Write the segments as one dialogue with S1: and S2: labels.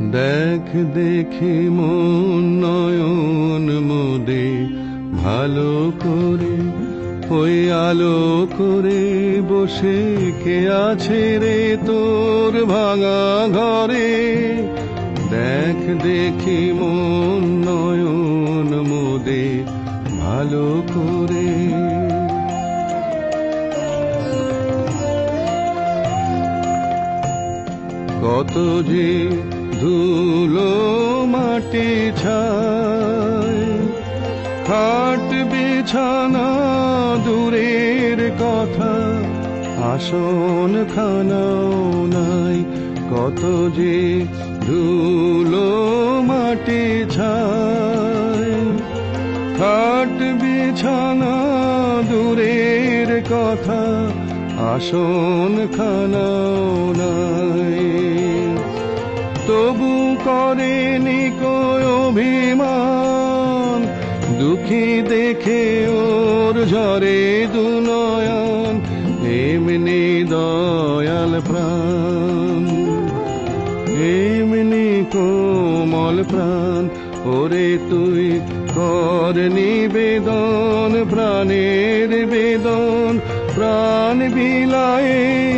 S1: দেখ দেখি মন নয়ন মোদে, ভালো করে, ওই আলো করে বসে কে আছে রে তোর ভাঙা ঘরে? দেখ দেখি মন নয়ন মোদে, ভালো করে। কত যে ধুলো মাটি ছায় খাট বিছানা দূরের কথা, আসন খানাও নাই, কত যে ধুলো মাটি ছায় খাট বিছানা দূরের কথা, আসন খানাও নাই। তবু করেনি কই অভিমান? দুঃখী দেখে ওর ঝরে দুনয়ন, এমনি দয়াল প্রাণ। এমনি কোমল প্রাণ, ওরে তুই কর নিবেদন, প্রাণের বেদন, প্রাণ বিলায়ে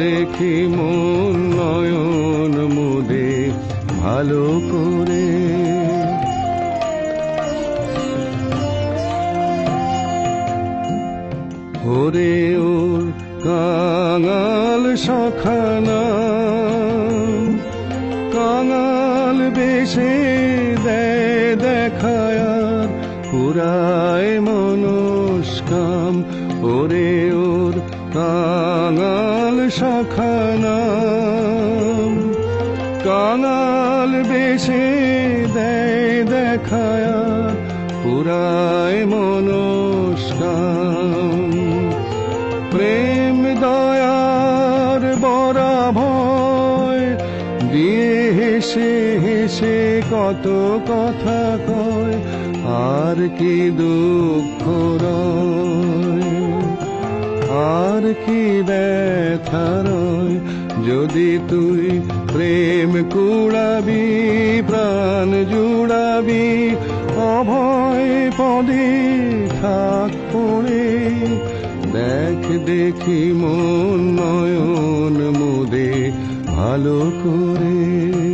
S1: দেখ মন নয়ন মুদে ভালো করে। ওরে ওর কাঙাল সখানা কাঙাল বেশে দেয় দেখায়ার, পুরায় মনস্কাম। ওরে ওর কাঙাল সখানা কাঙাল বেশে দেয় পুরায় মনস্কাম। প্রেম, দয়ার বরা ভয় দিয়ে হেসে হেসে কত কথা কয়, আর কি দুঃখ রয়। আর কি যদি তুই প্রেম কুড়াবি, প্রাণ জুড়াবি, অভয় পদে থাক পড়ে। দেখ দেখি মন নয়ন মুদে ভালো করে।